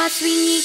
Pas wingi